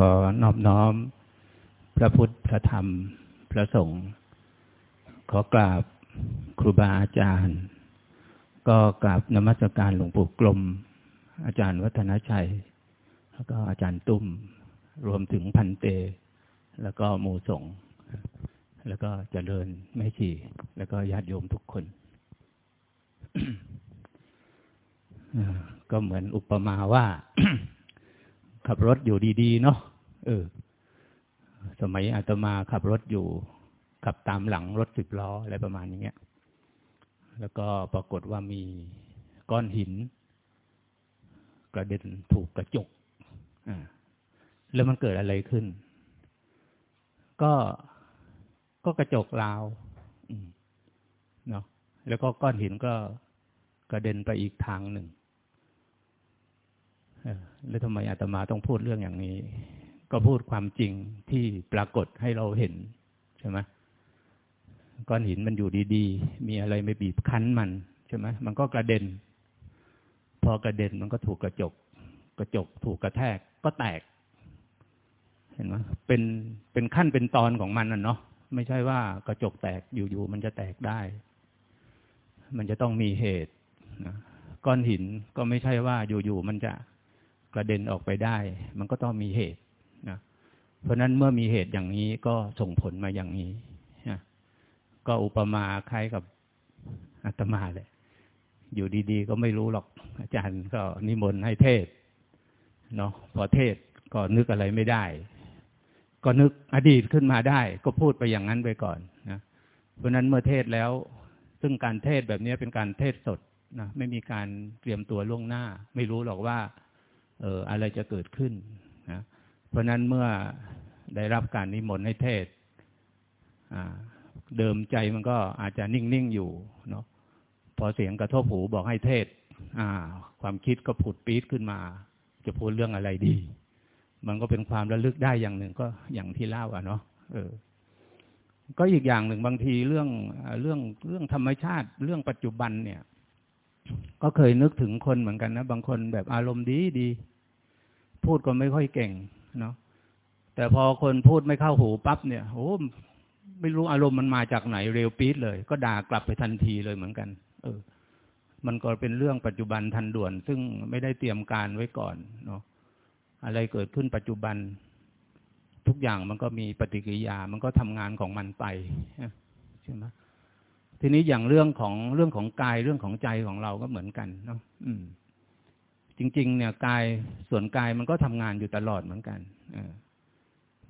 ขอนอบน้อม พระพุทธพระธรรม พระสงฆ์ขอกราบครูบาอาจารย์ ก็กราบนมัสการหลวงปู่กลม อาจารย์วัฒนชัย แล้วก็อาจารย์ตุ้ม รวมถึงพันเต แล้วก็หมู่สงฆ์แล้วก็เจริญแม่ชีแล้วก็ญาติโยมทุกคนก็เหมือนอุปมาว่า ขับรถอยู่ดีๆ เนาะเออ สมัยอาตมาขับรถอยู่ขับตามหลังรถสิบล้ออะไรประมาณนี้แล้วก็ปรากฏว่ามีก้อนหิน กระเด็นถูกกระจกอ่าแล้วมันเกิดอะไรขึ้น ก็ก็กระจกราวเนาะแล้วก็ก้อนหินก็กระเด็นไปอีกทางหนึ่ง แล้วทำไมอาตมาต้องพูดเรื่องอย่างนี้ ก็พูดความจริงที่ปรากฏให้เราเห็นใช่ไหมก้อนหินมันอยู่ดีๆ มีอะไรไม่บีบคั้นมันใช่ไหมมันก็กระเด็น พอกระเด็นมันก็ถูกกระจก กระจกถูกกระแทกก็แตก เห็นไหมเป็นเป็นขั้นเป็นตอนของมันน่ะเนาะไม่ใช่ว่ากระจกแตกอยู่ๆมันจะแตกได้ มันจะต้องมีเหตุนะก้อนหินก็ไม่ใช่ว่าอยู่ๆมันจะ กระเด็นออกไปได้ มันก็ต้องมีเหตุนะเพราะนั้นเมื่อมีเหตุอย่างนี้ก็ส่งผลมาอย่างนี้นะก็อุปมาคล้ายกับอาตมาเลยอยู่ดีๆ ก็ไม่รู้หรอก อาจารย์ก็นิมนต์ให้เทศเนาะพอเทศก็นึกอะไรไม่ได้ ก็นึกอดีตขึ้นมาได้ ก็พูดไปอย่างนั้นไปก่อนนะเพราะนั้นเมื่อเทศแล้ว ซึ่งการเทศแบบนี้เป็นการเทศสดนะไม่มีการเตรียมตัวล่วงหน้า ไม่รู้หรอกว่า เอออะไรจะเกิดขึ้นนะเพราะนั้นเมื่อได้รับการนิมนต์ให้เทศเดิมใจมันก็อาจจะนิ่ง ๆ อยู่เนาะพอเสียงกระทบหูบอกให้เทศความคิดก็ผุดปี๊ดขึ้นมา จะพูดเรื่องอะไรดี มันก็เป็นความระลึกได้อย่างหนึ่งก็อย่างที่เล่าอะเนาะเออ ก็อีกอย่างหนึ่งบางทีเรื่องเรื่องเรื่องธรรมชาติ เรื่องปัจจุบันเนี่ย ก็เคยนึกถึงคนเหมือนกันนะบางคนแบบอารมณ์ดีดี พูดก็ไม่ค่อยเก่งเนาะแต่พอคนพูดไม่เข้าหูปั๊บเนี่ยโอ้ไม่รู้อารมณ์มันมาจากไหนเร็วปี๊ดเลย ก็ด่ากลับไปทันทีเลยเหมือนกัน เออ มันก็เป็นเรื่องปัจจุบันทันด่วน ซึ่งไม่ได้เตรียมการไว้ก่อนเนาะอะไรเกิดขึ้นปัจจุบัน ทุกอย่างมันก็มีปฏิกิริยา มันก็ทำงานของมันไปใช่ไหม ทีนี้อย่างเรื่องของเรื่องของกายเรื่องของใจของเราก็เหมือนกันเนาะอืม จริง ๆ เนี่ยกายส่วนกายมันก็ทำงานอยู่ตลอดเหมือนกันอ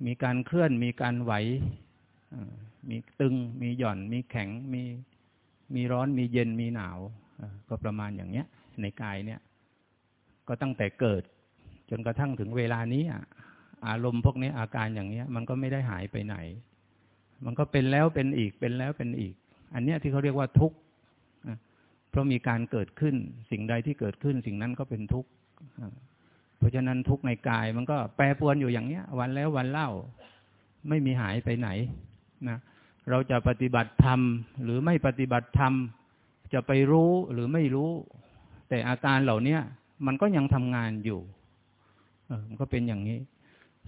มีการเคลื่อนมีการไหวมีตึง มีหย่อน มีแข็ง มีมีร้อนมีเย็นมีหนาวก็ประมาณอย่างเนี้ย ในกายเนี่ย ก็ตั้งแต่เกิด จนกระทั่งถึงเวลานี้อารมณ์พวกนี้อาการอย่างเนี้ย มันก็ไม่ได้หายไปไหน มันก็เป็นแล้วเป็นอีกเป็นแล้วเป็นอีก อันเนี้ยที่เขาเรียกว่าทุกข์เพราะมีการเกิดขึ้น สิ่งใดที่เกิดขึ้น สิ่งนั้นก็เป็นทุกข์เพราะฉะนั้นทุกข์ในกายมันก็แปรปรวนอยู่อย่างเนี้ย วันแล้ววันเล่าไม่มีหายไปไหนนะเราจะปฏิบัติธรรม หรือไม่ปฏิบัติธรรม จะไปรู้หรือไม่รู้ แต่อาการเหล่านี้มันก็ยังทำงานอยู่เออมันก็เป็นอย่างนี้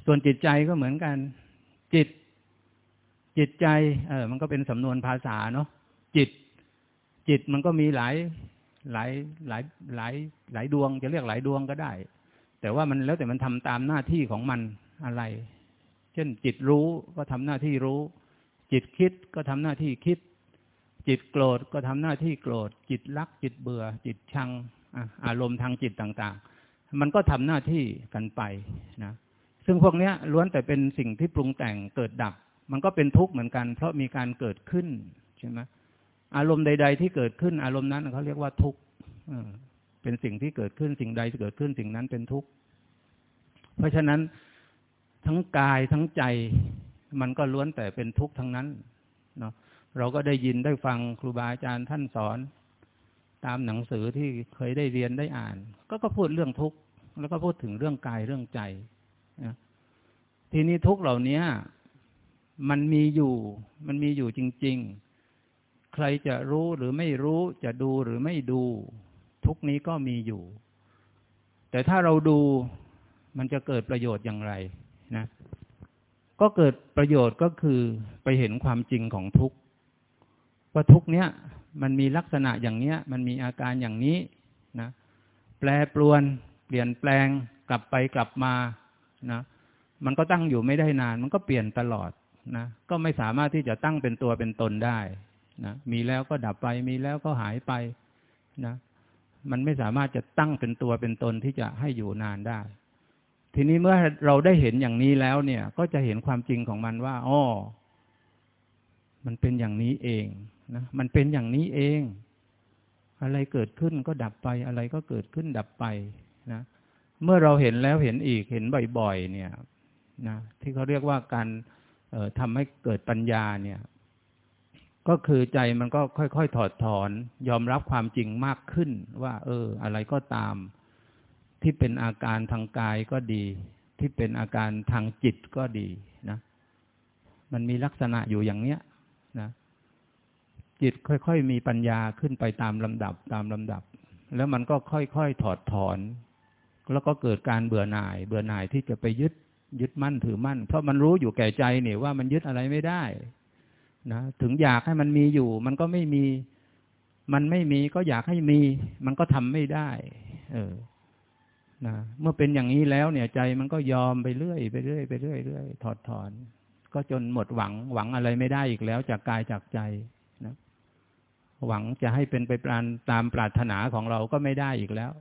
ส่วนจิตใจก็เหมือนกัน จิต จิตใจ เออ มันก็เป็นสำนวนภาษาเนาะจิต จิตมันก็มีหลายหลายหลายหลายหลายดวง จะเรียกหลายดวงก็ได้ แต่ว่ามันแล้วแต่มันทำตามหน้าที่ของมันอะไร เช่น จิตรู้ก็ทำหน้าที่รู้ จิตคิดก็ทำหน้าที่คิด จิตโกรธก็ทำหน้าที่โกรธ จิตรัก จิตเบื่อ จิตชังอารมณ์ทางจิตต่าง ๆ มันก็ทำหน้าที่กันไปนะซึ่งพวกนี้ล้วนแต่เป็นสิ่งที่ปรุงแต่งเกิดดับ มันก็เป็นทุกข์เหมือนกัน เพราะมีการเกิดขึ้นใช่ไหมอารมณ์ใด ๆ ที่เกิดขึ้นอารมณ์นั้นเขาเรียกว่าทุกข์เป็นสิ่งที่เกิดขึ้นสิ่งใดเกิดขึ้นสิ่งนั้นเป็นทุกข์เพราะฉะนั้นทั้งกายทั้งใจ มันก็ล้วนแต่เป็นทุกข์ทั้งนั้นเนาะเราก็ได้ยินได้ฟังครูบาอาจารย์ท่านสอน ตามหนังสือที่เคยได้เรียนได้อ่าน ก็ก็พูดเรื่องทุกข์แล้วก็พูดถึงเรื่องกายเรื่องใจนะทีนี้ทุกเหล่านี้ มันมีอยู่ มันมีอยู่จริง ๆ ใครจะรู้หรือไม่รู้จะดูหรือไม่ดู ทุกนี้ก็มีอยู่ แต่ถ้าเราดูมันจะเกิดประโยชน์อย่างไรนะ ก็เกิดประโยชน์ก็คือไปเห็นความจริงของทุกว่าทุกเนี้ยมันมีลักษณะอย่างเนี้ย มันมีอาการอย่างนี้นะแปรปรวน เปลี่ยนแปลงกลับไปกลับมานะมันก็ตั้งอยู่ไม่ได้นาน มันก็เปลี่ยนตลอด นะก็ไม่สามารถที่จะตั้งเป็นตัวเป็นตนได้นะมีแล้วก็ดับไป มีแล้วก็หายไปนะมันไม่สามารถจะตั้งเป็นตัวเป็นตนที่จะให้อยู่นานได้ ทีนี้เมื่อเราได้เห็นอย่างนี้แล้วเนี่ย ก็จะเห็นความจริงของมันว่าอ๋อมันเป็นอย่างนี้เองนะมันเป็นอย่างนี้เอง อะไรเกิดขึ้นก็ดับไป อะไรก็เกิดขึ้นดับไปนะเมื่อเราเห็นแล้วเห็นอีกเห็นบ่อย ๆ เนี่ยนะที่เขาเรียกว่าการ ทำให้เกิดปัญญาเนี่ย ก็คือใจมันก็ค่อยๆถอดถอน ยอมรับความจริงมากขึ้น ว่า เออ อะไรก็ตาม ที่เป็นอาการทางกายก็ดี ที่เป็นอาการทางจิตก็ดีนะ มันมีลักษณะอยู่อย่างเนี้ยนะจิตค่อยๆมีปัญญาขึ้นไปตามลำดับตามลำดับ แล้วมันก็ค่อยๆถอดถอน แล้วก็เกิดการเบื่อหน่าย เบื่อหน่ายที่จะไปยึด ยึดมั่นถือมั่น เพราะมันรู้อยู่แก่ใจเนี่ยว่ามันยึดอะไรไม่ได้นะถึงอยากให้มันมีอยู่ มันก็ไม่มี มันไม่มีก็อยากให้มี มันก็ทำไม่ได้ เออนะเมื่อเป็นอย่างนี้แล้วเนี่ย ใจมันก็ยอมไปเรื่อยไปเรื่อยไปเรื่อยเรื่อยถอดถอน ก็จนหมดหวังหวังอะไรไม่ได้อีกแล้วจากกายจากใจนะหวังจะให้เป็นไปตามปรารถนาของเราก็ไม่ได้อีกแล้ว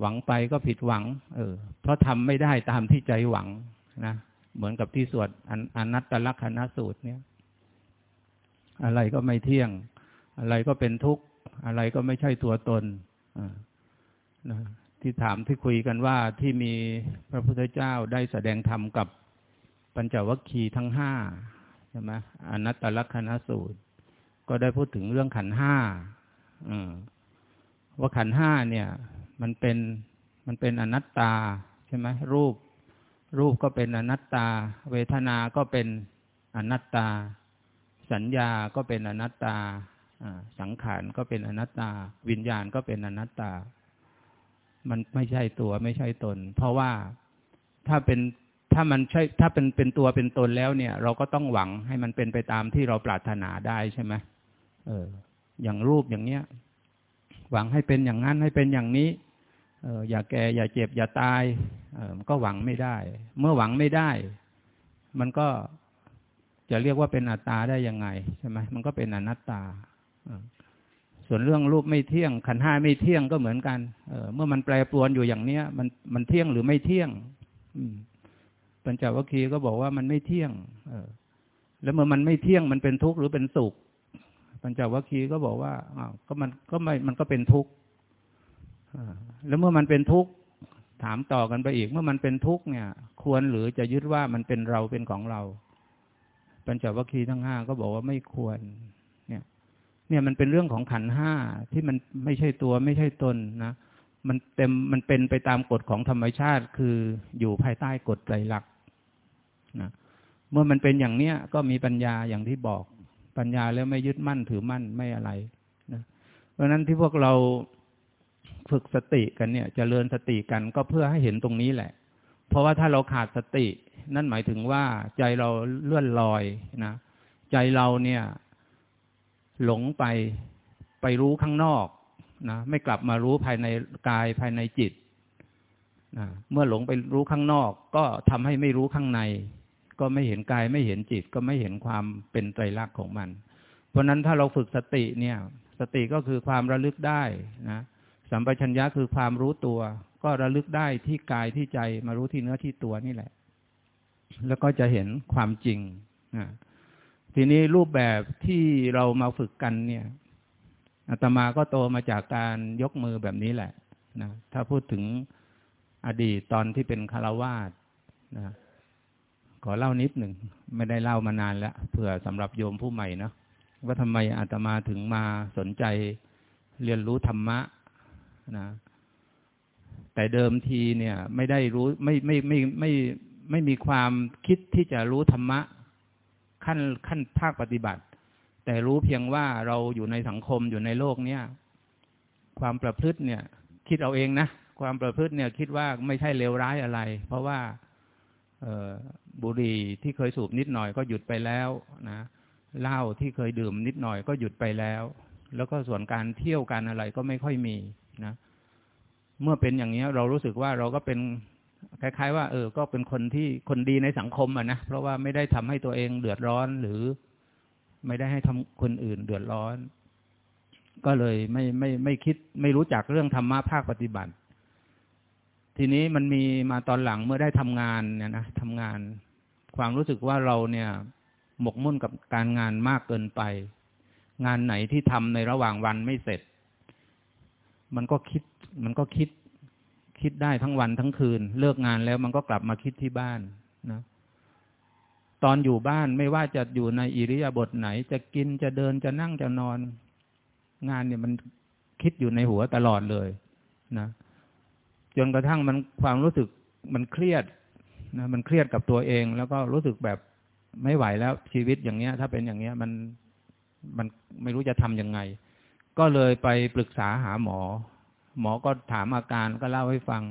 หวังไปก็ผิดหวัง เออ เพราะทำไม่ได้ตามที่ใจหวังนะเหมือนกับที่สวดอนัตตลักษณสูตรเนี่ย อะไรก็ไม่เที่ยง อะไรก็เป็นทุกข์ อะไรก็ไม่ใช่ตัวตนนะที่ถามที่คุยกันว่าที่มีพระพุทธเจ้าได้แสดงธรรมกับปัญจวัคคีย์ทั้งห้าใช่ไหมอนัตตลักษณสูตร ก็ได้พูดถึงเรื่องขันห้าว่าขันห้าเนี่ย มันเป็นมันเป็นอนัตตาใช่ไหมรูป รูปก็เป็นอนัตตา เวทนา ก็เป็นอนัตตา สัญญาก็เป็นอนัตตาสังขารก็เป็นอนัตตา วิญญาณก็เป็นอนัตตา มันไม่ใช่ตัวไม่ใช่ตน เพราะว่าถ้าเป็นถ้ามันใช่ถ้าเป็นเป็นตัวเป็นตนแล้วเนี่ย เราก็ต้องหวังให้มันเป็นไปตามที่เราปรารถนาได้ใช่ไหมเออ อย่างรูปอย่างเนี้ย หวังให้เป็นอย่างนั้นให้เป็นอย่างนี้ อออย่าแก่อย่าเจ็บ อย่าตายเออมันก็หวังไม่ได้ เมื่อหวังไม่ได้ มันก็จะเรียกว่าเป็นอัตตาได้ยังไงใช่ไหมมันก็เป็นอนัตตาส่วนเรื่องรูปไม่เที่ยง ขันห้าไม่เที่ยงก็เหมือนกัน เออเมื่อมันแปรปรวนอยู่อย่างเนี้ย มันมันเที่ยงหรือไม่เที่ยง อืมปัญจวัคคีย์ก็บอกว่ามันไม่เที่ยง เออ แล้วเมื่อมันไม่เที่ยงมันเป็นทุกข์หรือเป็นสุขปัญจวัคคีย์ก็บอกว่าอ้าวก็มันก็ไม่มันก็เป็นทุกข์ แล้วเมื่อมันเป็นทุกข์ถามต่อกันไปอีก เมื่อมันเป็นทุกข์เนี่ย ควรหรือจะยึดว่ามันเป็นเราเป็นของเรา ปัญจวัคคีย์ทั้งห้าก็บอกว่าไม่ควร เนี่ย เนี่ยมันเป็นเรื่องของขันห้าที่มันไม่ใช่ตัวไม่ใช่ตนนะมันเต็มมันเป็นไปตามกฎของธรรมชาติ คืออยู่ภายใต้กฎไตรลักษณ์นะเมื่อมันเป็นอย่างเนี้ยก็มีปัญญาอย่างที่บอก ปัญญาแล้วไม่ยึดมั่นถือมั่นไม่อะไรนะเพราะนั้นที่พวกเรา ฝึกสติกันเนี่ยจเจริญสติกันก็เพื่อให้เห็นตรงนี้แหละ เพราะว่าถ้าเราขาดสติ นั่นหมายถึงว่าใจเราเลื่อนลอยนะใจเราเนี่ย หลงไปไปรู้ข้างนอกนะไม่กลับมารู้ภายในกายภายในจิตนะเมื่อหลงไปรู้ข้างนอก ก็ทำให้ไม่รู้ข้างใน ก็ไม่เห็นกายไม่เห็นจิต ก็ไม่เห็นความเป็นไตรลักษณ์ของมัน เพราะนั้นถ้าเราฝึกสติเนี่ย สติก็คือความระลึกได้นะ สัมปชัญญะคือความรู้ตัว ก็ระลึกได้ที่กายที่ใจมารู้ที่เนื้อที่ตัวนี่แหละ แล้วก็จะเห็นความจริงนะทีนี้รูปแบบที่เรามาฝึกกันเนี่ยอาตมาก็โตมาจากการยกมือแบบนี้แหละนะถ้าพูดถึงอดีตตอนที่เป็นคารวาสนะขอเล่านิดหนึ่ง ไม่ได้เล่ามานานแล้วเผื่อสำหรับโยมผู้ใหม่นะว่าทำไมอาตมาถึงมาสนใจเรียนรู้ธรรมะ นะแต่เดิมทีเนี่ย ไม่ได้รู้ไม่ไม่ไม่ไม่ไม่มีความคิดที่จะรู้ธรรมะ ขั้นขั้นภาคปฏิบัติ แต่รู้เพียงว่าเราอยู่ในสังคมอยู่ในโลกเนี้ยความประพฤติเนี่ย คิดเอาเองนะความประพฤติเนี่ย คิดว่าไม่ใช่เลวร้ายอะไร เพราะว่าบุหรี่ที่เคยสูบนิดหน่อยก็หยุดไปแล้วนะเหล้าที่เคยดื่มนิดหน่อยก็หยุดไปแล้ว แล้วก็ส่วนการเที่ยวการอะไรก็ไม่ค่อยมี เมื่อเป็นอย่างนี้เรารู้สึกว่าเราก็เป็นคล้าย ๆ ว่า เออ ก็เป็นคนที่คนดีในสังคมอะนะเพราะว่าไม่ได้ทำให้ตัวเองเดือดร้อนหรือ ไม่ได้ให้ทำคนอื่นเดือดร้อน ก็เลยไม่ไม่ไม่คิด ไม่รู้จักเรื่องธรรมะภาคปฏิบัติ ทีนี้มันมีมาตอนหลังเมื่อได้ทำงานเนี่ยนะทำงาน ความรู้สึกว่าเราเนี่ย หมกมุ่นกับการงานมากเกินไป งานไหนที่ทำในระหว่างวันไม่เสร็จ มันก็คิด มันก็คิด คิดได้ทั้งวันทั้งคืน เลิกงานแล้วมันก็กลับมาคิดที่บ้านนะตอนอยู่บ้านไม่ว่าจะอยู่ในอิริยาบถไหน จะกินจะเดินจะนั่งจะนอน งานเนี่ยมันคิดอยู่ในหัวตลอดเลย นะจนกระทั่งมันความรู้สึกมันเครียดนะมันเครียดกับตัวเอง แล้วก็รู้สึกแบบไม่ไหวแล้วชีวิตอย่างเงี้ย ถ้าเป็นอย่างเงี้ย มันมันไม่รู้จะทำยังไง ก็เลยไปปรึกษาหาหมอ หมอก็ถามอาการก็เล่าให้ฟัง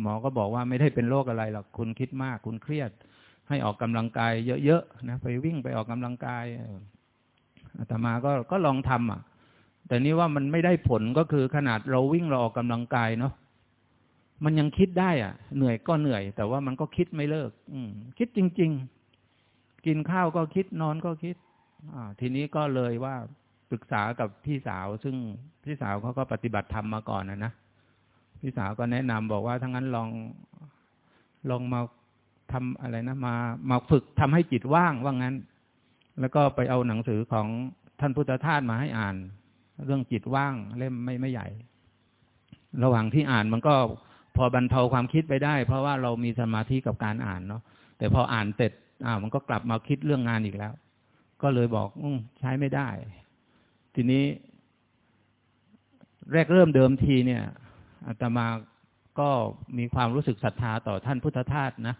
หมอก็บอกว่าไม่ได้เป็นโรคอะไรหรอกคุณคิดมาก คุณเครียด ให้ออกกำลังกายเยอะๆนะไปวิ่งไปออกกำลังกายอาตมาก็ก็ลองทำอะ แต่นี่ว่ามันไม่ได้ผลก็คือขนาดเราวิ่งเราออกกำลังกายเนาะมันยังคิดได้อะ เหนื่อยก็เหนื่อย แต่ว่ามันก็คิดไม่เลิก อืม คิดจริง ๆ กินข้าวก็คิดนอนก็คิด อ่า ทีนี้ก็เลยว่า ปรึกษากับพี่สาว ซึ่งพี่สาวเขาก็ปฏิบัติธรรมมาก่อนนะนะพี่สาวก็แนะนำบอกว่าทั้งนั้นลองลองมาทำอะไรนะมามาฝึกทำให้จิตว่างว่างั้น แล้วก็ไปเอาหนังสือของท่านพุทธทาสมาให้อ่าน เรื่องจิตว่างเล่มไม่ไม่ใหญ่ ระหว่างที่อ่านมันก็พอบรรเทาความคิดไปได้ เพราะว่าเรามีสมาธิกับการอ่านเนาะแต่พออ่านเสร็จอ่ามันก็กลับมาคิดเรื่องงานอีกแล้ว ก็เลยบอกอใช้ไม่ได้ ทีนี้ แรกเริ่มเดิมทีเนี่ยอาตมาก็มีความรู้สึกศรัทธาต่อท่านพุทธทาสนะ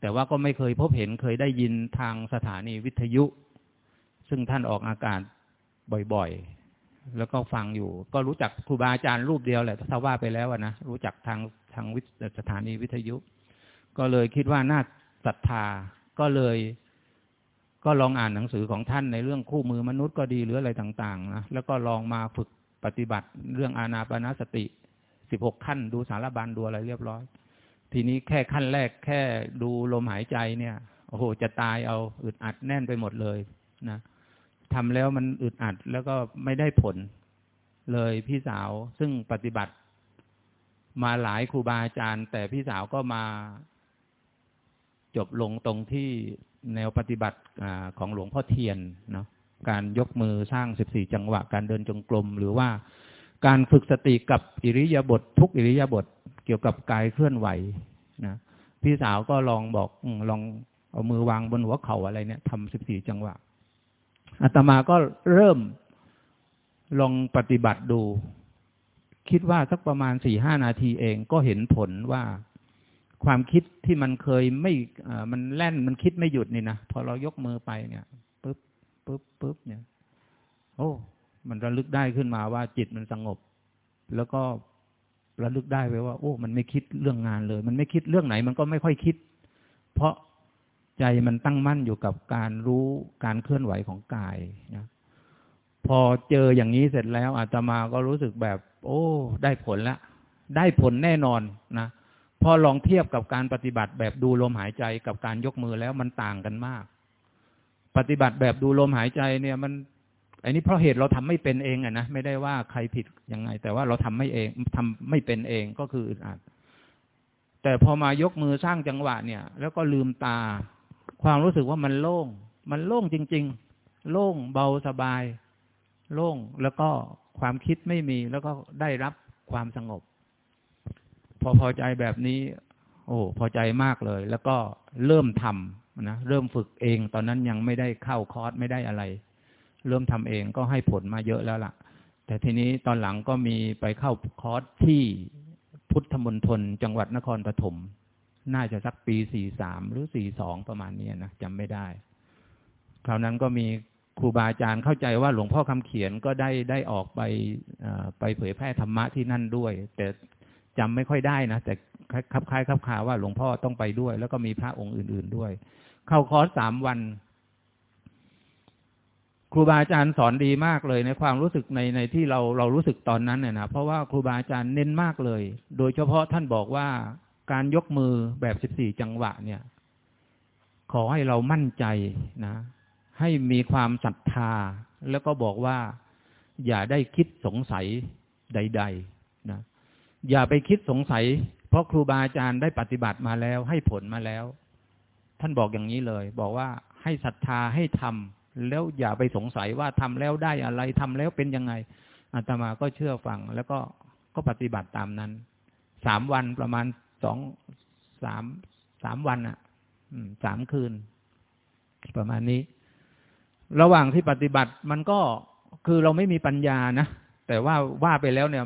แต่ว่าก็ไม่เคยพบเห็นเคยได้ยินทางสถานีวิทยุ ซึ่งท่านออกอากาศบ่อยๆ แล้วก็ฟังอยู่ ก็รู้จักครูบาอาจารย์รูปเดียวแหละถ้าว่าไปแล้วนะรู้จักทางทางสถานีวิทยุ ก็เลยคิดว่าน่าศรัทธาก็เลย ก็ลองอ่านหนังสือของท่านในเรื่องคู่มือมนุษย์ก็ดีหรืออะไรต่างๆนะแล้วก็ลองมาฝึกปฏิบัติเรื่องอานาปนาสติสิบหกขั้น ดูสารบัญดูอะไรเรียบร้อย ทีนี้แค่ขั้นแรกแค่ดูลมหายใจเนี่ยโอ้โหจะตายเอาอึดอัดแน่นไปหมดเลยนะทำแล้วมันอึดอัดแล้วก็ไม่ได้ผลเลยพี่สาวซึ่งปฏิบัติมาหลายครูบาอาจารย์ แต่พี่สาวก็มาจบลงตรงที่ แนวปฏิบัติอของหลวงพ่อเทียนเนาะการยกมือสร้างสิบสี่จังหวะ การเดินจงกรมหรือว่าการฝึกสติกับอิริยาบถททุกอิริยาบถเกี่ยวกับกายเคลื่อนไหวนะพี่สาวก็ลองบอกลองเอามือวางบนหัวเข่าอะไรเนี่ยทำสิบสี่จังหวะอาตมาก็เริ่มลองปฏิบัติดู คิดว่าสักประมาณสี่ห้านาทีเองก็เห็นผลว่า ความคิดที่มันเคยไม่มันแล่นมันคิดไม่หยุดนี่นะพอเรายกมือไปเนี่ยปุ๊บปุ๊บปุ๊บเนี่ย โอ้ มันระลึกได้ขึ้นมาว่าจิตมันสงบ แล้วก็ระลึกได้ไว้ว่า โอ้ มันไม่คิดเรื่องงานเลย มันไม่คิดเรื่องไหน มันก็ไม่ค่อยคิด เพราะใจมันตั้งมั่นอยู่กับการรู้การเคลื่อนไหวของกายนะพอเจออย่างนี้เสร็จแล้วอาตมาก็รู้สึกแบบ โอ้ ได้ผลละได้ผลแน่นอนนะ พอลองเทียบกับการปฏิบัติแบบดูลมหายใจกับการยกมือแล้วมันต่างกันมาก ปฏิบัติแบบดูลมหายใจเนี่ยมัน อันนี้เพราะเหตุเราทำไม่เป็นเองอะนะไม่ได้ว่าใครผิดยังไง แต่ว่าเราทำไม่เองทำไม่เป็นเองก็คืออึดอัดแต่พอมายกมือสร้างจังหวะเนี่ย แล้วก็ลืมตา ความรู้สึกว่ามันโล่ง มันโล่งจริง ๆ โล่งเบาสบาย โล่งแล้วก็ความคิดไม่มีแล้วก็ได้รับความสงบ พอพอใจแบบนี้ โอ้พอใจมากเลย แล้วก็เริ่มทำนะเริ่มฝึกเองตอนนั้นยังไม่ได้เข้าคอร์สไม่ได้อะไร เริ่มทำเองก็ให้ผลมาเยอะแล้วล่ะ แต่ทีนี้ตอนหลังก็มีไปเข้าคอร์สที่พุทธมณฑลจังหวัดนครปฐมน่าจะสักปีสี่สามหรือสี่สองประมาณนี้นะจำไม่ได้ คราวนั้นก็มีครูบาอาจารย์เข้าใจว่าหลวงพ่อคำเขียนก็ได้ได้ออกไปไปเผยแพร่ธรรมะที่นั่นด้วย แต่ จำไม่ค่อยได้นะแต่คับคล้ายคับขาว่าหลวงพ่อต้องไปด้วย แล้วก็มีพระองค์อื่น ๆด้วย เข้าคอร์สสามวัน ครูบาอาจารย์สอนดีมากเลยในความรู้สึกในในที่เราเรารู้สึกตอนนั้นเนี่ยนะเพราะว่าครูบาอาจารย์เน้นมากเลย โดยเฉพาะท่านบอกว่าการยกมือแบบสิบสี่จังหวะ เนี่ย ขอให้เรามั่นใจนะ ให้มีความศรัทธา แล้วก็บอกว่าอย่าได้คิดสงสัยใด ๆ นะ อย่าไปคิดสงสัย เพราะครูบาอาจารย์ได้ปฏิบัติมาแล้ว ให้ผลมาแล้ว ท่านบอกอย่างนี้เลย บอกว่าให้ศรัทธาให้ทำแล้วอย่าไปสงสัยว่าทำแล้วได้อะไรทำแล้วเป็นยังไงอาตมาก็เชื่อฟัง แล้วก็ก็ปฏิบัติตามนั้นสามวันประมาณสองสามสามวันอะ่ะสามคืน ประมาณนี้ ระหว่างที่ปฏิบัติมันก็คือเราไม่มีปัญญานะแต่ว่าว่าไปแล้วเนี่ย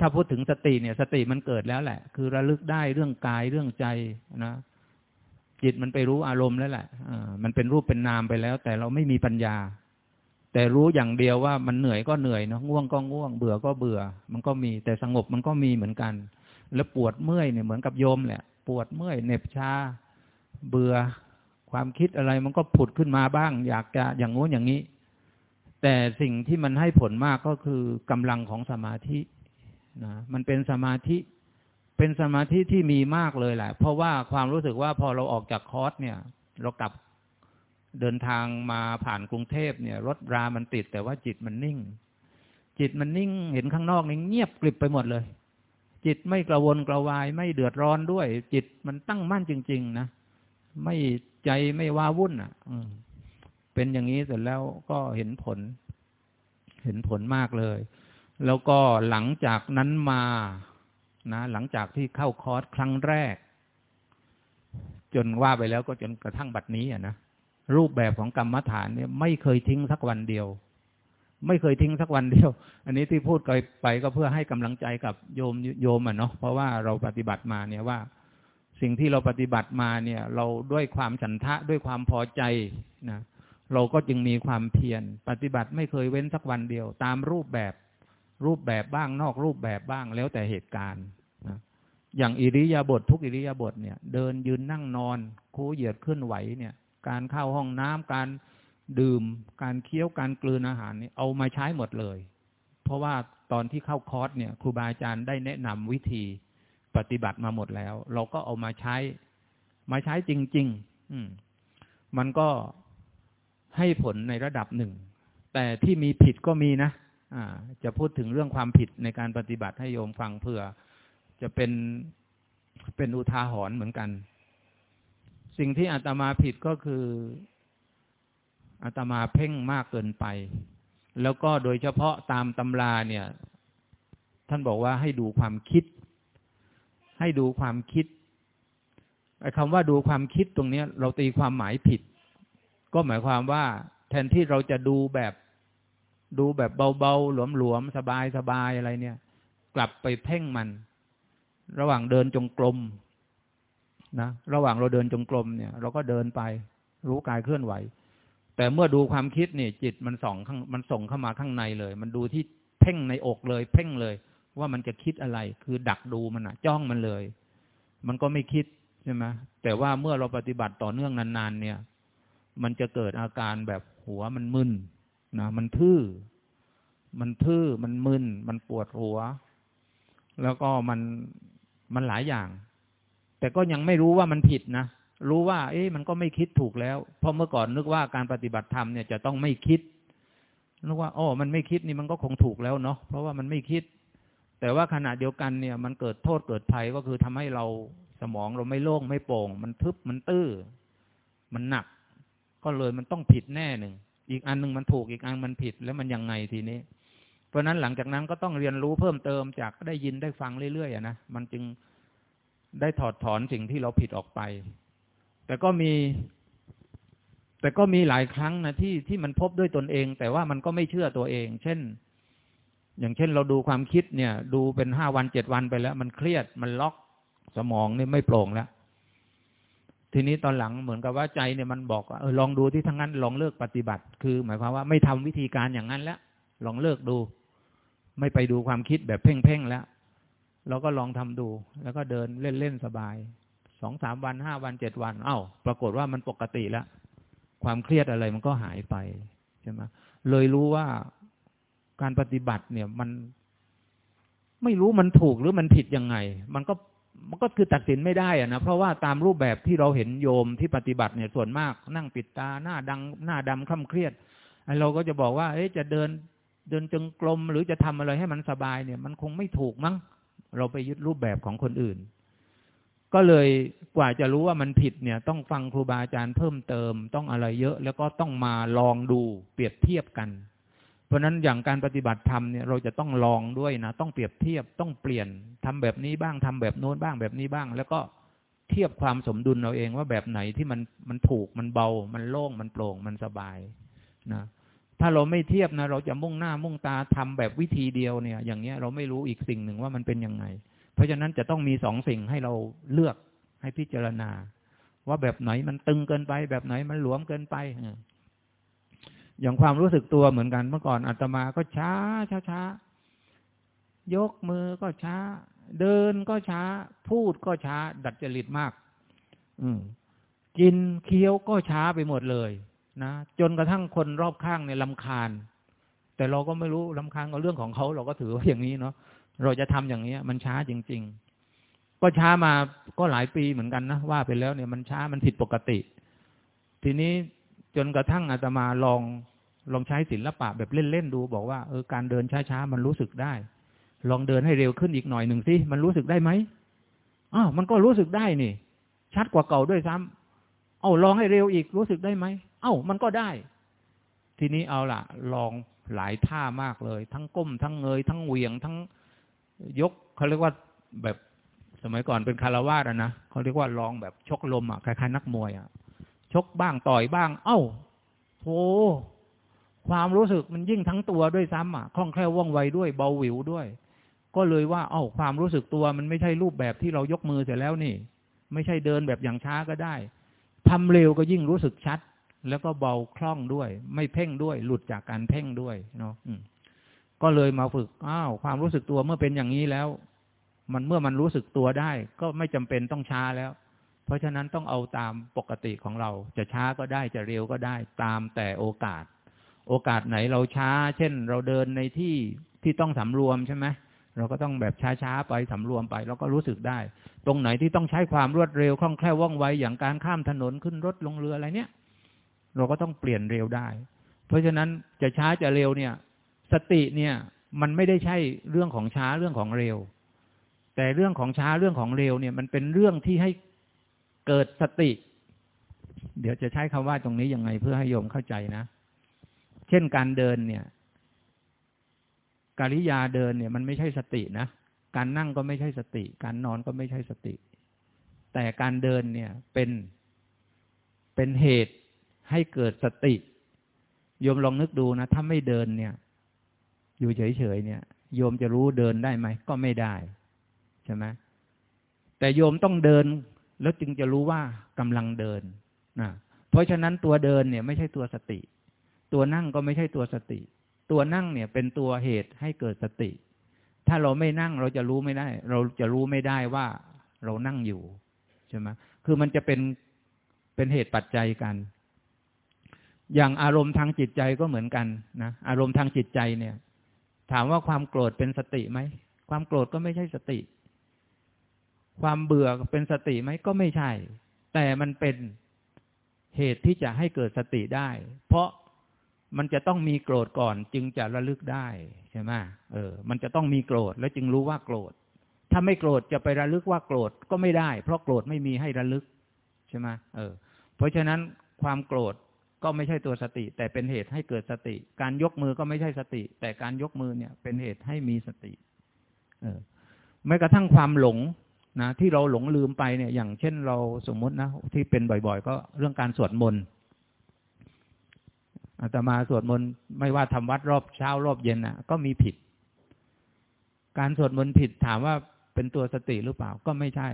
ถ้าพูดถึงสติเนี่ย สติมันเกิดแล้วแหละ คือระลึกได้เรื่องกายเรื่องใจนะจิตมันไปรู้อารมณ์แล้วแหละมันเป็นรูปเป็นนามไปแล้ว แต่เราไม่มีปัญญา แต่รู้อย่างเดียวว่ามันเหนื่อยก็เหนื่อยเนาะง่วงก็ง่วง เบื่อก็เบื่อ มันก็มี แต่สงบมันก็มีเหมือนกัน แล้วปวดเมื่อยเนี่ยเหมือนกับโยมแหละ ปวดเมื่อยเหน็บชา เบื่อ ความคิดอะไรมันก็ผุดขึ้นมาบ้าง อยากจะอย่างงู้นอย่างนี้ แต่สิ่งที่มันให้ผลมากก็คือกำลังของสมาธิ นะมันเป็นสมาธิ เป็นสมาธิที่มีมากเลยแหละ เพราะว่าความรู้สึกว่าพอเราออกจากคอร์สเนี่ย เรากลับเดินทางมาผ่านกรุงเทพเนี่ย รถรามันติด แต่ว่าจิตมันนิ่ง จิตมันนิ่งเห็นข้างนอกนี่เงียบกริบไปหมดเลย จิตไม่กระวนกระวายไม่เดือดร้อนด้วย จิตมันตั้งมั่นจริง ๆ นะไม่ใจไม่ว้าวุ่นอะเป็นอย่างนี้เสร็จแล้วก็เห็นผล เห็นผลมากเลย แล้วก็หลังจากนั้นมานะหลังจากที่เข้าคอร์สครั้งแรก จนว่าไปแล้วก็จนกระทั่งบัดนี้อะนะรูปแบบของกรรมฐานเนี่ยไม่เคยทิ้งสักวันเดียว ไม่เคยทิ้งสักวันเดียว อันนี้ที่พูดไปก็เพื่อให้กำลังใจกับโยมโยมอะเนาะเพราะว่าเราปฏิบัติมาเนี่ยว่า สิ่งที่เราปฏิบัติมาเนี่ย เราด้วยความฉันทะด้วยความพอใจนะเราก็จึงมีความเพียรปฏิบัติไม่เคยเว้นสักวันเดียว ตามรูปแบบ รูปแบบบ้างนอกรูปแบบบ้างแล้วแต่เหตุการณ์นะอย่างอิริยาบถททุกอิริยาบถเนี่ย เดินยืนนั่งนอนคูเหยียดขึ้นไหวเนี่ย การเข้าห้องน้ำการดื่ม การเคี้ยวการกลืนอาหารนี่เอามาใช้หมดเลย เพราะว่าตอนที่เข้าคอร์สเนี่ยครูบาอาจารย์ได้แนะนำวิธีปฏิบัติมาหมดแล้ว เราก็เอามาใช้ มาใช้จริง ๆ อืม มันก็ให้ผลในระดับหนึ่ง แต่ที่มีผิดก็มีนะ จะพูดถึงเรื่องความผิดในการปฏิบัติให้โยมฟังเพื่อ จะเป็นเป็นอุทาหรณ์เหมือนกัน สิ่งที่อาตมาผิดก็คืออาตมาเพ่งมากเกินไป แล้วก็โดยเฉพาะตามตำราเนี่ย ท่านบอกว่าให้ดูความคิด ให้ดูความคิดไอ้คำว่าดูความคิดตรงนี้เราตีความหมายผิด ก็หมายความว่า แทนที่เราจะดูแบบ ดูแบบเบาๆ หลวมๆ สบายๆ อะไรเนี่ย กลับไปเพ่งมัน ระหว่างเดินจงกรมนะระหว่างเราเดินจงกรมเนี่ย เราก็เดินไป รู้กายเคลื่อนไหว แต่เมื่อดูความคิดเนี่ยจิตมันส่องข้างมันส่งเข้ามาข้างในเลย มันดูที่เพ่งในอกเลย เพ่งเลย ว่ามันจะคิดอะไร คือดักดูมันอะจ้องมันเลย มันก็ไม่คิดใช่ไหมแต่ว่าเมื่อเราปฏิบัติต่อเนื่องนานๆ เนี่ย มันจะเกิดอาการแบบหัวมันมึน นะมันทื่อ มันทื่อ มันมึน มันปวดหัว แล้วก็มันมันหลายอย่าง แต่ก็ยังไม่รู้ว่ามันผิดนะ รู้ว่า เอ๊ะมันก็ไม่คิดถูกแล้ว เพราะเมื่อก่อนนึกว่าการปฏิบัติธรรมเนี่ยจะต้องไม่คิด นึกว่าอ๋อมันไม่คิดนี่มันก็คงถูกแล้วเนาะ เพราะว่ามันไม่คิด แต่ว่าขณะเดียวกันเนี่ย มันเกิดโทษเกิดภัยก็คือทำให้เราสมองเราไม่โล่งไม่โปร่ง มันทึบมันตื้อ มันหนัก ก็เลยมันต้องผิดแน่หนึ่ง อีกอันหนึ่งมันถูกอีกอันมันผิดแล้วมันยังไงทีนี้ เพราะนั้นหลังจากนั้นก็ต้องเรียนรู้เพิ่มเติมจากได้ยินได้ฟังเรื่อยๆนะมันจึงได้ถอดถอนสิ่งที่เราผิดออกไป แต่ก็มี แต่ก็มีหลายครั้งนะที่ที่มันพบด้วยตนเอง แต่ว่ามันก็ไม่เชื่อตัวเอง เช่น อย่างเช่นเราดูความคิดเนี่ย ดูเป็นห้าวันเจ็ดวันไปแล้ว มันเครียดมันล็อกสมองนี่ไม่โปร่งแล้ว ทีนี้ตอนหลังเหมือนกับว่าใจเนี่ยมันบอกว่าเออลองดูที่ทั้งนั้นลองเลิกปฏิบัติ คือหมายความว่าไม่ทำวิธีการอย่างนั้นแล้วลองเลิกดู ไม่ไปดูความคิดแบบเพ่งๆแล้วเราก็ลองทำดู แล้วก็เดินเล่นเล่นสบายสองสามวันห้าวันเจ็ดวัน เอา้า ปรากฏว่ามันปกติแล้ว ความเครียดอะไรมันก็หายไปใช่ไหมเลยรู้ว่าการปฏิบัติเนี่ยมัน ไม่รู้มันถูกหรือมันผิดยังไง มันก็ มันก็คือตัดสินไม่ได้อะนะเพราะว่าตามรูปแบบที่เราเห็นโยมที่ปฏิบัติเนี่ยส่วนมาก นั่งปิดตาหน้าดังหน้าดำคล่ำเครียดไอ้เราก็จะบอกว่าเอ๊ะจะเดินเดินจงกรมหรือจะทำอะไรให้มันสบายเนี่ย มันคงไม่ถูกมั้ง เราไปยึดรูปแบบของคนอื่น ก็เลยกว่าจะรู้ว่ามันผิดเนี่ย ต้องฟังครูบาอาจารย์เพิ่มเติม ต้องอะไรเยอะ แล้วก็ต้องมาลองดูเปรียบเทียบกัน เพราะนั้นอย่างการปฏิบัติธรรมเนี่ยเราจะต้องลองด้วยนะ ต้องเปรียบเทียบต้องเปลี่ยนทำแบบนี้บ้างทำแบบโน้นบ้างแบบนี้บ้าง แล้วก็เทียบความสมดุลเราเองว่าแบบไหนที่มันมันถูกมันเบา มันโล่งมันโปร่งมันสบายนะถ้าเราไม่เทียบนะ เราจะมุ่งหน้ามุ่งตาทำแบบวิธีเดียวเนี่ย อย่างเงี้ยเราไม่รู้อีกสิ่งหนึ่งว่ามันเป็นยังไง เพราะฉะนั้นจะต้องมีสองสิ่งให้เราเลือกให้พิจารณา ว่าแบบไหนมันตึงเกินไป แบบไหนมันหลวมเกินไป อย่างความรู้สึกตัวเหมือนกันเมื่อก่อนอาตมาก็ช้าช้าช้ายกมือก็ช้า เดินก็ช้า พูดก็ช้า ดัดจริตมาก อืมกินเคี้ยวก็ช้าไปหมดเลยนะจนกระทั่งคนรอบข้างเนี่ยลำคาญ แต่เราก็ไม่รู้ลำคาญก็เรื่องของเขาเราก็ถือว่าอย่างนี้เนาะเราจะทำอย่างนี้มันช้าจริง ๆ ก็ช้ามาก็หลายปีเหมือนกันนะว่าไปแล้วเนี่ยมันช้ามันผิดปกติ ทีนี้ จนกระทั่งอาตมาลองลองใช้ศิลปะแบบเล่นๆดู บอกว่าเออการเดินช้าๆมันรู้สึกได้ ลองเดินให้เร็วขึ้นอีกหน่อยหนึ่งสิมันรู้สึกได้ไหมอ้าวมันก็รู้สึกได้นี่ ชัดกว่าเก่าด้วยซ้ำเอาลองให้เร็วอีกรู้สึกได้ไหมเอ้ามันก็ได้ ทีนี้เอาล่ะลองหลายท่ามากเลย ทั้งก้ม ทั้งเงย ทั้งเหวี่ยง ทั้งยกเขาเรียกว่าแบบสมัยก่อนเป็นคารวาสอะนะเขาเรียกว่าลองแบบชกลมอะคล้ายๆนักมวยอะ ชกบ้างต่อยบ้าง เอ้าโหความรู้สึกมันยิ่งทั้งตัวด้วยซ้ำอะคล่องแคล่วว่องไวด้วยเบาหวิวด้วย ก็เลยว่า เอ้าความรู้สึกตัวมันไม่ใช่รูปแบบที่เรายกมือเสร็จแล้วนี่ ไม่ใช่เดินแบบอย่างช้าก็ได้ทำเร็วก็ยิ่งรู้สึกชัด แล้วก็เบาคล่องด้วย ไม่เพ่งด้วย หลุดจากการเพ่งด้วยเนาะก็เลยมาฝึกอ้าวความรู้สึกตัวเมื่อเป็นอย่างนี้แล้ว มันเมื่อมันรู้สึกตัวได้ ก็ไม่จำเป็นต้องช้าแล้ว เพราะฉะนั้นต้องเอาตามปกติของเรา จะช้าก็ได้จะเร็วก็ได้ตามแต่โอกาส โอกาสไหนเราช้า เช่น เราเดินในที่ที่ต้องสำรวมใช่ไหมเราก็ต้องแบบช้าๆไปสำรวมไปแล้วก็รู้สึกได้ ตรงไหนที่ต้องใช้ความรวดเร็วคล่องแคล่วว่องไวอย่างการข้ามถนนขึ้นรถลงเรืออะไรเนี้ยเราก็ต้องเปลี่ยนเร็วได้ เพราะฉะนั้นจะช้าจะเร็วเนี่ย สติเนี่ย มันไม่ได้ใช่เรื่องของช้าเรื่องของเร็ว แต่เรื่องของช้าเรื่องของเร็วเนี่ย มันเป็นเรื่องที่ให้ เกิดสติ เดี๋ยวจะใช้คำว่าตรงนี้ยังไงเพื่อให้โยมเข้าใจนะ เช่นการเดินเนี่ย กริยาเดินเนี่ย มันไม่ใช่สตินะ การนั่งก็ไม่ใช่สติ การนอนก็ไม่ใช่สติ แต่การเดินเนี่ยเป็นเป็นเหตุให้เกิดสติ โยมลองนึกดูนะ ถ้าไม่เดินเนี่ย อยู่เฉยๆเนี่ย โยมจะรู้เดินได้ไหม ก็ไม่ได้ ใช่ไหมแต่โยมต้องเดิน แล้วจึงจะรู้ว่ากำลังเดินนะเพราะฉะนั้นตัวเดินเนี่ยไม่ใช่ตัวสติ ตัวนั่งก็ไม่ใช่ตัวสติ ตัวนั่งเนี่ยเป็นตัวเหตุให้เกิดสติ ถ้าเราไม่นั่งเราจะรู้ไม่ได้ เราจะรู้ไม่ได้ว่าเรานั่งอยู่ใช่ไหมคือมันจะเป็นเป็นเหตุปัจจัยกัน อย่างอารมณ์ทางจิตใจก็เหมือนกันนะอารมณ์ทางจิตใจเนี่ย ถามว่าความโกรธเป็นสติไหมความโกรธก็ไม่ใช่สติ ความเบื่อเป็นสติไหมก็ไม่ใช่ แต่มันเป็นเหตุที่จะให้เกิดสติได้ เพราะมันจะต้องมีโกรธก่อนจึงจะระลึกได้ใช่ไหมเออ มันจะต้องมีโกรธแล้วจึงรู้ว่าโกรธ ถ้าไม่โกรธจะไประลึกว่าโกรธก็ไม่ได้ เพราะโกรธไม่มีให้ระลึกใช่ไหมเออ เพราะฉะนั้นความโกรธก็ไม่ใช่ตัวสติ แต่เป็นเหตุให้เกิดสติ การยกมือก็ไม่ใช่สติ แต่การยกมือเนี่ย เป็นเหตุให้มีสติ เออแม้กระทั่งความหลง นะที่เราหลงลืมไปเนี่ย อย่างเช่นเราสมมตินะที่เป็นบ่อย ๆ ก็เรื่องการสวดมนต์อาตมาสวดมนต์ไม่ว่าทำวัดรอบเช้ารอบเย็นนะ่ะ ก็มีผิด การสวดมนต์ผิดถามว่าเป็นตัวสติหรือเปล่าก็ไม่ใช่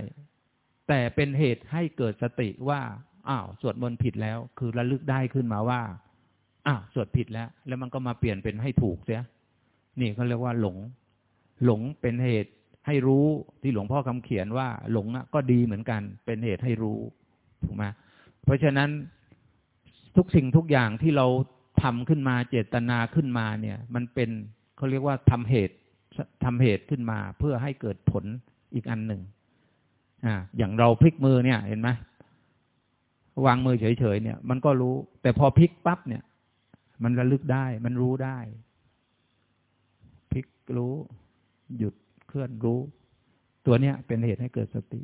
แต่เป็นเหตุให้เกิดสติว่าอ้าวสวดมนต์ผิดแล้ว คือระลึกได้ขึ้นมาว่าอ้าวสวดผิดแล้ว แล้วมันก็มาเปลี่ยนเป็นให้ถูกเสียนี่เขาเรียกว่าหลง หลงเป็นเหตุ ให้รู้ที่หลวงพ่อคำเขียนว่าหลงก็ดีเหมือนกัน เป็นเหตุให้รู้ถูกไหมเพราะฉะนั้นทุกสิ่งทุกอย่างที่เราทำขึ้นมาเจตนาขึ้นมาเนี่ย มันเป็นเขาเรียกว่าทำเหตุทำเหตุขึ้นมา เพื่อให้เกิดผลอีกอันหนึ่งอ่าอย่างเราพลิกมือเนี่ย เห็นไหมวางมือเฉยๆเนี่ย มันก็รู้ แต่พอพลิกปั๊บเนี่ย มันระลึกได้ มันรู้ได้ พลิกรู้ หยุด เคลื่อนรู้ ตัวเนี้ยเป็นเหตุให้เกิดสติ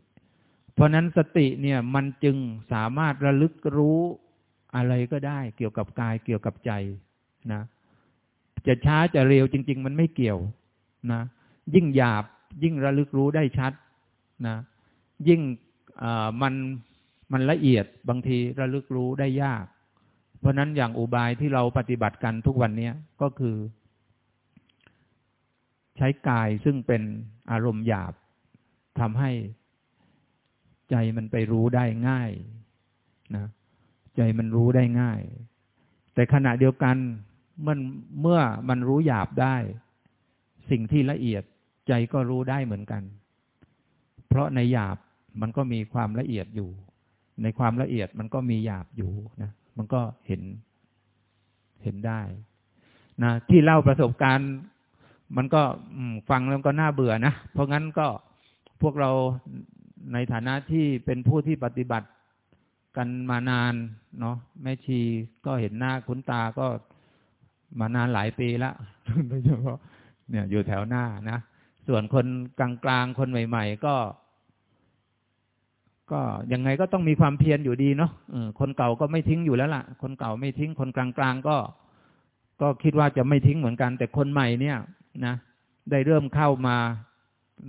เพราะนั้นสติเนี่ยมันจึงสามารถระลึกรู้อะไรก็ได้เกี่ยวกับกายเกี่ยวกับใจนะ จะช้าจะเร็วจริง ๆ มันไม่เกี่ยวนะ ยิ่งหยาบยิ่งระลึกรู้ได้ชัดนะ ยิ่งมันมันละเอียดบางทีระลึกรู้ได้ยาก เพราะนั้นอย่างอุบายที่เราปฏิบัติกันทุกวันนี้ก็คือ ใช้กายซึ่งเป็นอารมณ์หยาบทำให้ใจมันไปรู้ได้ง่ายนะใจมันรู้ได้ง่าย แต่ขณะเดียวกันมันเมื่อมันรู้หยาบได้ สิ่งที่ละเอียดใจก็รู้ได้เหมือนกัน เพราะในหยาบมันก็มีความละเอียดอยู่ ในความละเอียดมันก็มีหยาบอยู่นะมันก็เห็นเห็นได้นะที่เล่าประสบการณ์ มันก็ฟังแล้วก็น่าเบื่อนะ เพราะงั้นก็พวกเราในฐานะที่เป็นผู้ที่ปฏิบัติกันมานานเนาะแม่ชีก็เห็นหน้าคุ้นตาก็มานานหลายปีละโดยเฉพาะเนี่ยอยู่แถวหน้านะ ส่วนคนกลางๆ คนใหม่ ๆ ก็ ก็ยังไงก็ต้องมีความเพียรอยู่ดีเนาะคนเก่าก็ไม่ทิ้งอยู่แล้วล่ะ คนเก่าไม่ทิ้งคนกลางๆก็ ก็คิดว่าจะไม่ทิ้งเหมือนกัน แต่คนใหม่เนี่ย นะได้เริ่มเข้ามา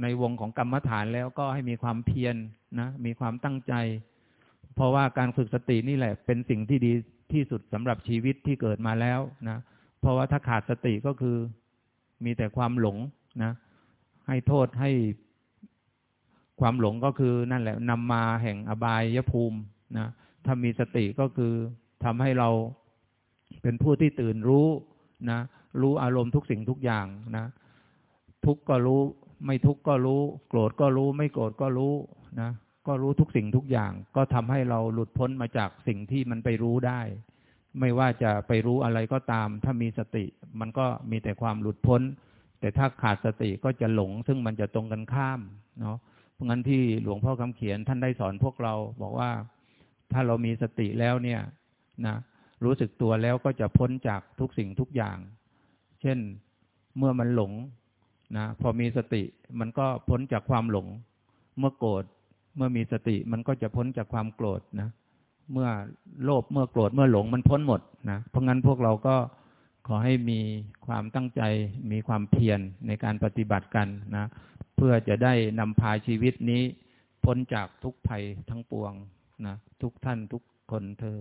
ในวงของกรรมฐานแล้วก็ให้มีความเพียรนะมีความตั้งใจ เพราะว่าการฝึกสตินี่แหละ เป็นสิ่งที่ดีที่สุดสำหรับชีวิตที่เกิดมาแล้วนะเพราะว่าถ้าขาดสติก็คือมีแต่ความหลงนะ ให้โทษให้ความหลงก็คือนั่นแหละนำมาแห่งอบายยภูมินะถ้ามีสติก็คือทำให้เราเป็นผู้ที่ตื่นรู้นะ รู้อารมณ์ทุกสิ่งทุกอย่างนะ ทุกก็รู้ ไม่ทุกก็รู้ โกรธก็รู้ ไม่โกรธก็รู้นะก็รู้ทุกสิ่งทุกอย่าง ก็ทำให้เราหลุดพ้นมาจากสิ่งที่มันไปรู้ได้ ไม่ว่าจะไปรู้อะไรก็ตาม ถ้ามีสติ มันก็มีแต่ความหลุดพ้น แต่ถ้าขาดสติก็จะหลง ซึ่งมันจะตรงกันข้ามเนาะเพราะงั้นที่หลวงพ่อคำเขียนท่านได้สอนพวกเราบอกว่าถ้าเรามีสติแล้วเนี่ยนะรู้สึกตัวแล้วก็จะพ้นจากทุกสิ่งทุกอย่าง เช่นเมื่อมันหลงนะพอมีสติมันก็พ้นจากความหลง เมื่อโกรธเมื่อมีสติมันก็จะพ้นจากความโกรธนะเมื่อโลภเมื่อโกรธเมื่อหลงมันพ้นหมดนะเพราะงั้นพวกเราก็ขอให้มีความตั้งใจมีความเพียรในการปฏิบัติกันนะเพื่อจะได้นำพาชีวิตนี้ พ้นจากทุกภัยทั้งปวงนะทุกท่านทุกคนเธอ